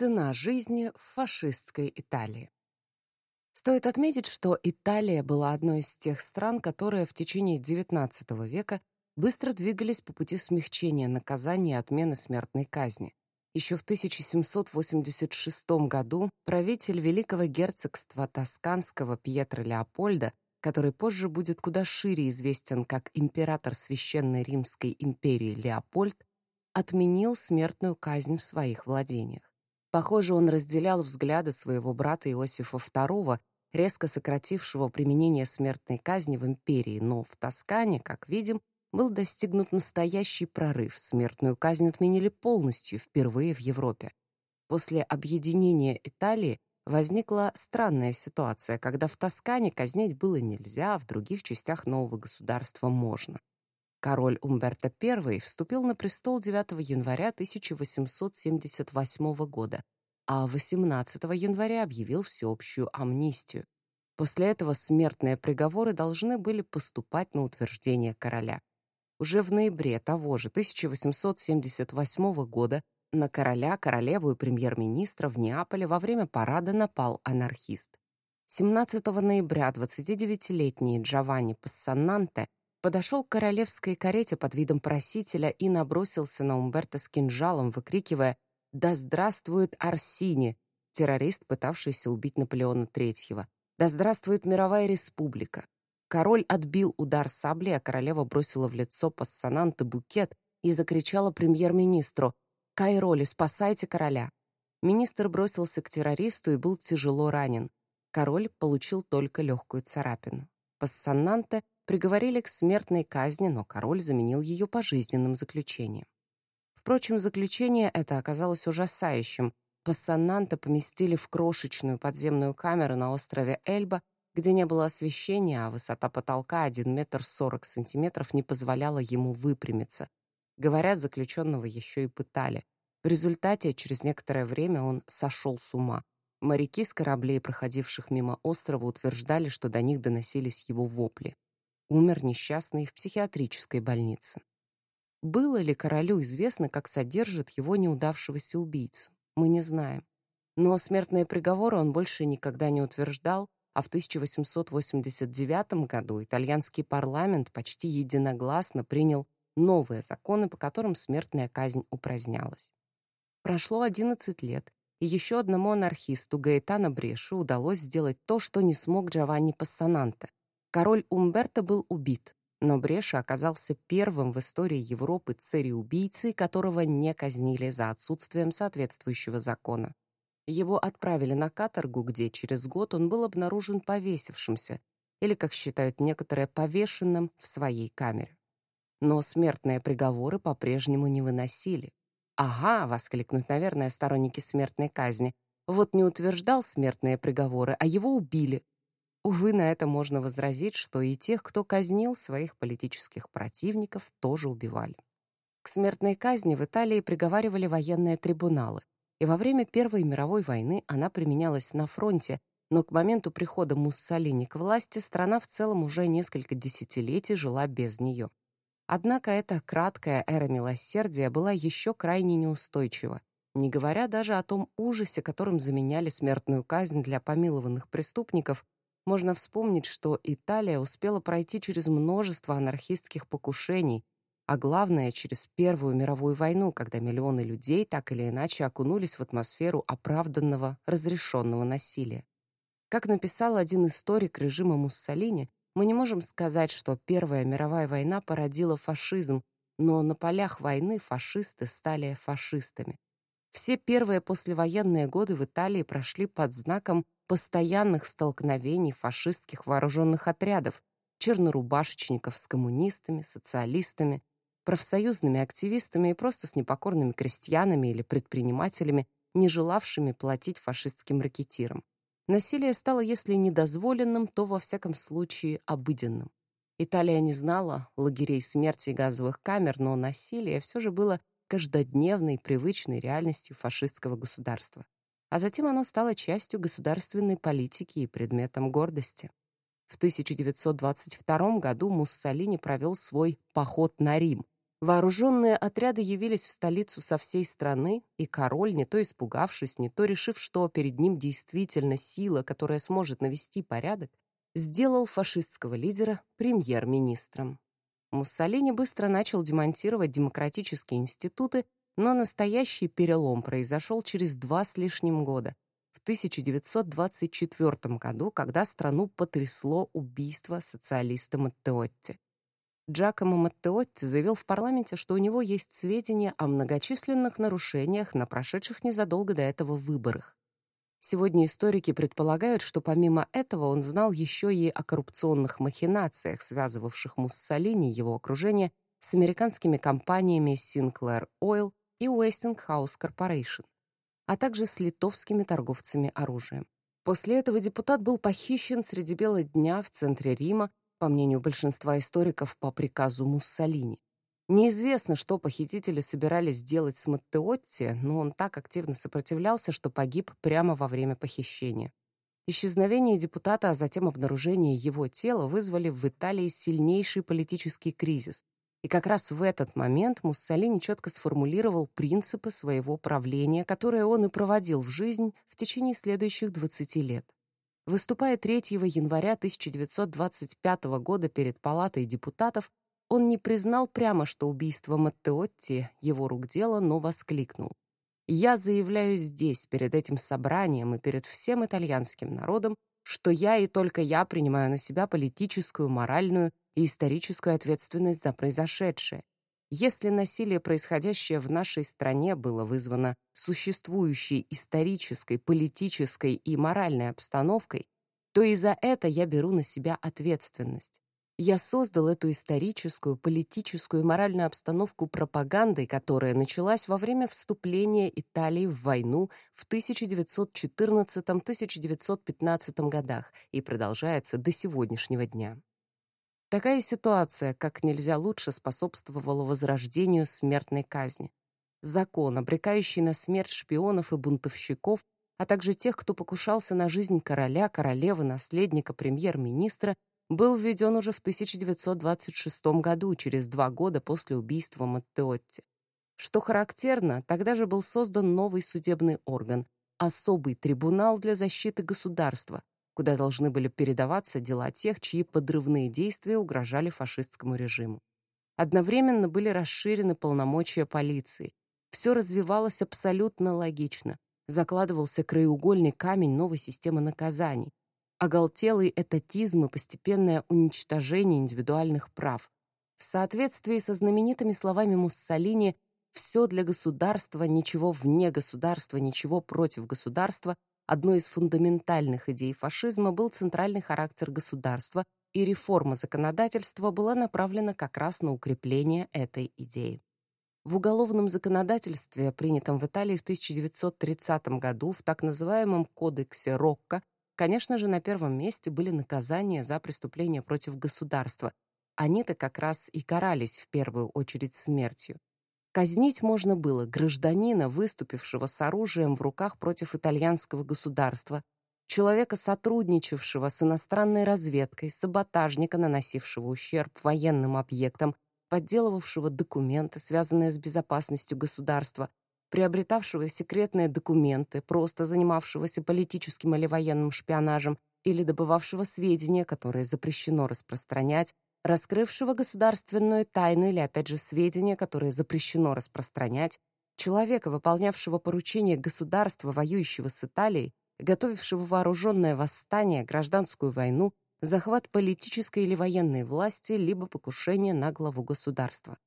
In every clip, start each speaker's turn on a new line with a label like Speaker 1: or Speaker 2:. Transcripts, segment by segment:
Speaker 1: Цена жизни в фашистской Италии. Стоит отметить, что Италия была одной из тех стран, которые в течение XIX века быстро двигались по пути смягчения наказания и отмены смертной казни. Еще в 1786 году правитель Великого герцогства Тосканского Пьетро Леопольда, который позже будет куда шире известен как император Священной Римской империи Леопольд, отменил смертную казнь в своих владениях. Похоже, он разделял взгляды своего брата Иосифа II, резко сократившего применение смертной казни в империи, но в Тоскане, как видим, был достигнут настоящий прорыв. Смертную казнь отменили полностью, впервые в Европе. После объединения Италии возникла странная ситуация, когда в Тоскане казнить было нельзя, а в других частях нового государства можно. Король Умберто I вступил на престол 9 января 1878 года, а 18 января объявил всеобщую амнистию. После этого смертные приговоры должны были поступать на утверждение короля. Уже в ноябре того же 1878 года на короля, королеву и премьер-министра в Неаполе во время парада напал анархист. 17 ноября 29-летний Джованни Пассананте подошел к королевской карете под видом просителя и набросился на Умберто с кинжалом, выкрикивая «Да здравствует Арсини!» террорист, пытавшийся убить Наполеона III. «Да здравствует мировая республика!» Король отбил удар сабли, а королева бросила в лицо пассананта букет и закричала премьер-министру «Кайроли, спасайте короля!» Министр бросился к террористу и был тяжело ранен. Король получил только легкую царапину. Пассананте приговорили к смертной казни, но король заменил ее пожизненным заключением. Впрочем, заключение это оказалось ужасающим. Пассананта поместили в крошечную подземную камеру на острове Эльба, где не было освещения, а высота потолка 1 метр 40 сантиметров не позволяла ему выпрямиться. Говорят, заключенного еще и пытали. В результате, через некоторое время он сошел с ума. Моряки с кораблей, проходивших мимо острова, утверждали, что до них доносились его вопли умер несчастный в психиатрической больнице. Было ли королю известно, как содержит его неудавшегося убийцу? Мы не знаем. Но смертные приговоры он больше никогда не утверждал, а в 1889 году итальянский парламент почти единогласно принял новые законы, по которым смертная казнь упразднялась. Прошло 11 лет, и еще одному анархисту Гаэтано Бреши удалось сделать то, что не смог Джованни Пассананте Король Умберто был убит, но Бреша оказался первым в истории Европы цареубийцей, которого не казнили за отсутствием соответствующего закона. Его отправили на каторгу, где через год он был обнаружен повесившимся, или, как считают некоторые, повешенным в своей камере. Но смертные приговоры по-прежнему не выносили. «Ага!» — воскликнут, наверное, сторонники смертной казни. Вот не утверждал смертные приговоры, а его убили, Увы, на это можно возразить, что и тех, кто казнил своих политических противников, тоже убивали. К смертной казни в Италии приговаривали военные трибуналы, и во время Первой мировой войны она применялась на фронте, но к моменту прихода Муссолини к власти страна в целом уже несколько десятилетий жила без нее. Однако эта краткая эра милосердия была еще крайне неустойчива, не говоря даже о том ужасе, которым заменяли смертную казнь для помилованных преступников, можно вспомнить, что Италия успела пройти через множество анархистских покушений, а главное, через Первую мировую войну, когда миллионы людей так или иначе окунулись в атмосферу оправданного, разрешенного насилия. Как написал один историк режима Муссолини, мы не можем сказать, что Первая мировая война породила фашизм, но на полях войны фашисты стали фашистами. Все первые послевоенные годы в Италии прошли под знаком постоянных столкновений фашистских вооруженных отрядов, чернорубашечников с коммунистами, социалистами, профсоюзными активистами и просто с непокорными крестьянами или предпринимателями, не желавшими платить фашистским ракетирам. Насилие стало, если не дозволенным, то, во всяком случае, обыденным. Италия не знала лагерей смерти и газовых камер, но насилие все же было каждодневной, привычной реальностью фашистского государства а затем оно стало частью государственной политики и предметом гордости. В 1922 году Муссолини провел свой «поход на Рим», Вооруженные отряды явились в столицу со всей страны, и король, не то испугавшись, не то решив, что перед ним действительно сила, которая сможет навести порядок, сделал фашистского лидера премьер-министром. Муссолини быстро начал демонтировать демократические институты, но настоящий перелом произошел через два с лишним года, в 1924 году, когда страну потрясло убийство социалиста Маттеотти. Джакомо Маттеотти заявил в парламенте, что у него есть сведения о многочисленных нарушениях на прошедших незадолго до этого выборах. Сегодня историки предполагают, что помимо этого он знал еще и о коррупционных махинациях, связывавших Муссолини и его окружение с американскими компаниями Sinclair Oil и Westinghouse Corporation, а также с литовскими торговцами оружием. После этого депутат был похищен среди бела дня в центре Рима по мнению большинства историков, по приказу Муссолини. Неизвестно, что похитители собирались делать с Маттеотти, но он так активно сопротивлялся, что погиб прямо во время похищения. Исчезновение депутата, а затем обнаружение его тела вызвали в Италии сильнейший политический кризис. И как раз в этот момент Муссолини четко сформулировал принципы своего правления, которые он и проводил в жизнь в течение следующих 20 лет. Выступая 3 января 1925 года перед Палатой депутатов, он не признал прямо, что убийство Маттеотти — его рук дело, но воскликнул. «Я заявляю здесь, перед этим собранием и перед всем итальянским народом, что я и только я принимаю на себя политическую, моральную и историческую ответственность за произошедшее. Если насилие, происходящее в нашей стране, было вызвано существующей исторической, политической и моральной обстановкой, то и за это я беру на себя ответственность. Я создал эту историческую, политическую и моральную обстановку пропагандой, которая началась во время вступления Италии в войну в 1914-1915 годах и продолжается до сегодняшнего дня. Такая ситуация как нельзя лучше способствовала возрождению смертной казни. Закон, обрекающий на смерть шпионов и бунтовщиков, а также тех, кто покушался на жизнь короля, королевы, наследника, премьер-министра, был введен уже в 1926 году, через два года после убийства Маттеотти. Что характерно, тогда же был создан новый судебный орган – особый трибунал для защиты государства, куда должны были передаваться дела тех, чьи подрывные действия угрожали фашистскому режиму. Одновременно были расширены полномочия полиции. Все развивалось абсолютно логично. Закладывался краеугольный камень новой системы наказаний. Оголтелый этатизм и постепенное уничтожение индивидуальных прав. В соответствии со знаменитыми словами Муссолини «все для государства, ничего вне государства, ничего против государства» Одной из фундаментальных идей фашизма был центральный характер государства, и реформа законодательства была направлена как раз на укрепление этой идеи. В уголовном законодательстве, принятом в Италии в 1930 году, в так называемом кодексе Рокко, конечно же, на первом месте были наказания за преступления против государства. Они-то как раз и карались в первую очередь смертью. Казнить можно было гражданина, выступившего с оружием в руках против итальянского государства, человека, сотрудничавшего с иностранной разведкой, саботажника, наносившего ущерб военным объектам, подделывавшего документы, связанные с безопасностью государства, приобретавшего секретные документы, просто занимавшегося политическим или военным шпионажем или добывавшего сведения, которые запрещено распространять, раскрывшего государственную тайну или, опять же, сведения, которые запрещено распространять, человека, выполнявшего поручение государства, воюющего с Италией, готовившего вооруженное восстание, гражданскую войну, захват политической или военной власти, либо покушение на главу государства.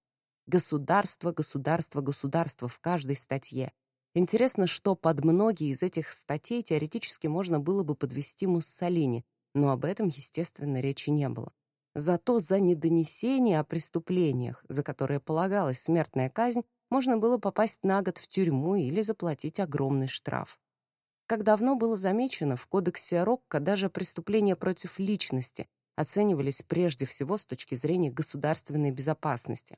Speaker 1: Государство, государство, государство в каждой статье. Интересно, что под многие из этих статей теоретически можно было бы подвести Муссолини, но об этом, естественно, речи не было. Зато за недонесение о преступлениях, за которые полагалась смертная казнь, можно было попасть на год в тюрьму или заплатить огромный штраф. Как давно было замечено, в кодексе Рокко даже преступления против личности оценивались прежде всего с точки зрения государственной безопасности.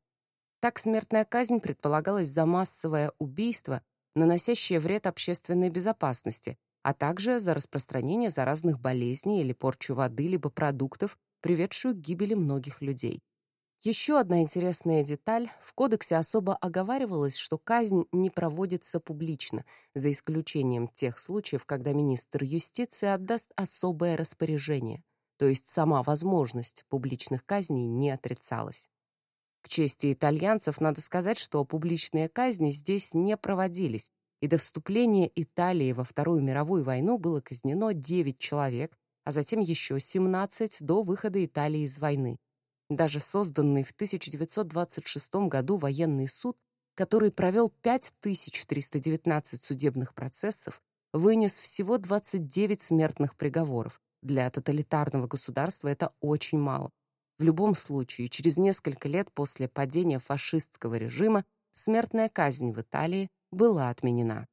Speaker 1: Так смертная казнь предполагалась за массовое убийство, наносящее вред общественной безопасности, а также за распространение заразных болезней или порчу воды либо продуктов, приведшую к гибели многих людей. Еще одна интересная деталь. В кодексе особо оговаривалось, что казнь не проводится публично, за исключением тех случаев, когда министр юстиции отдаст особое распоряжение, то есть сама возможность публичных казней не отрицалась. К чести итальянцев надо сказать, что публичные казни здесь не проводились, и до вступления Италии во Вторую мировую войну было казнено 9 человек, а затем еще 17 до выхода Италии из войны. Даже созданный в 1926 году военный суд, который провел 5319 судебных процессов, вынес всего 29 смертных приговоров. Для тоталитарного государства это очень мало. В любом случае, через несколько лет после падения фашистского режима смертная казнь в Италии была отменена.